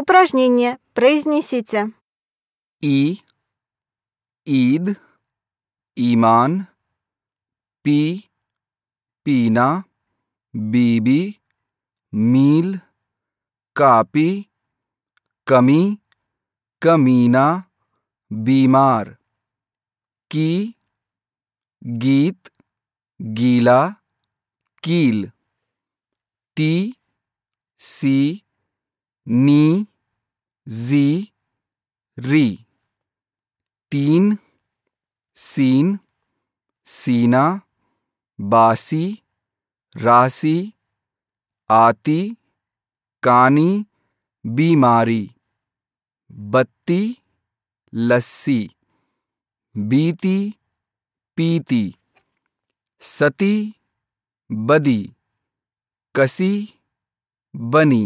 Упражнение. Произнесите. И, Ид, Иман, Пи, Пина, Биби, Мил, Капи, Ками, Камина, Бимар, Ки, Гит, Гила, Кил, Ти, Си, Ни, जी री तीन सीन सीना बासी राशि आती कानी बीमारी बत्ती लस्सी बीती पीती सती बदी कसी बनी